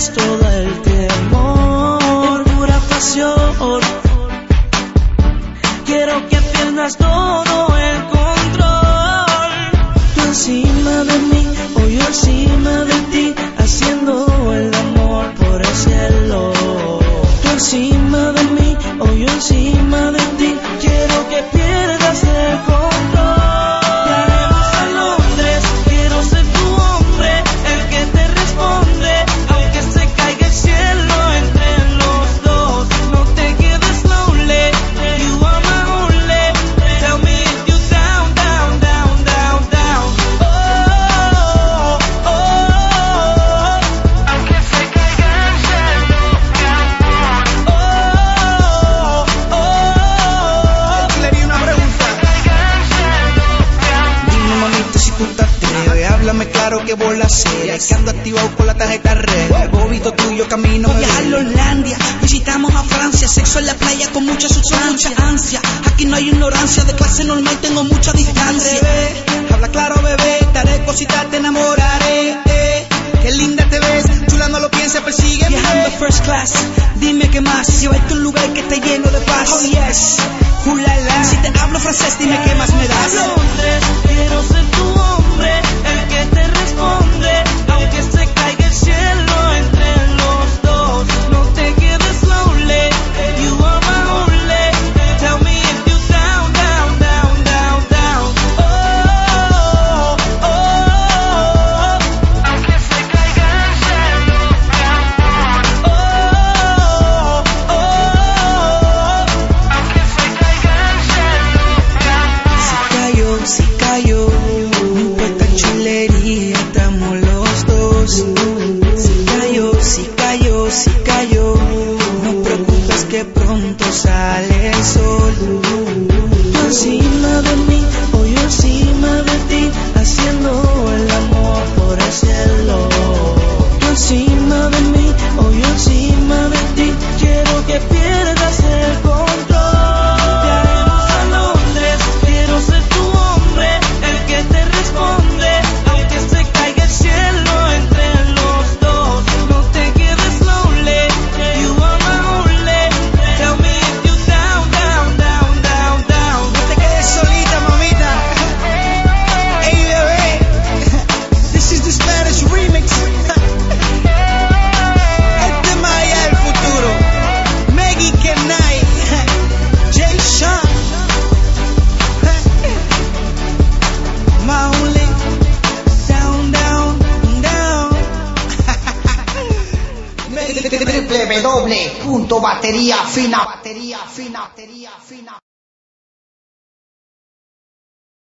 todo el temor, pura pasión. Quiero que pierdas todo. puntateo. Y háblame claro que vos la. Que ando activado con la tarjeta red. Bobito tuyo camino. Voy a Hollandia, visitamos a Francia. Sexo en la playa con mucha sustancia. Aquí no hay ignorancia. De clase normal tengo mucha distancia. Bebé, habla claro, bebé. Te haré cositas, te enamoraré. Eh. Qué linda te ves, chula no lo piensa, persigue. Viajando first class, dime qué más. Llevarte a un lugar que está lleno de paz. Oh yes, la. Si te hablo francés, dime qué más me das. quiero ser tú. pronto sale el sol. Encima de mí www.bateriafina.com.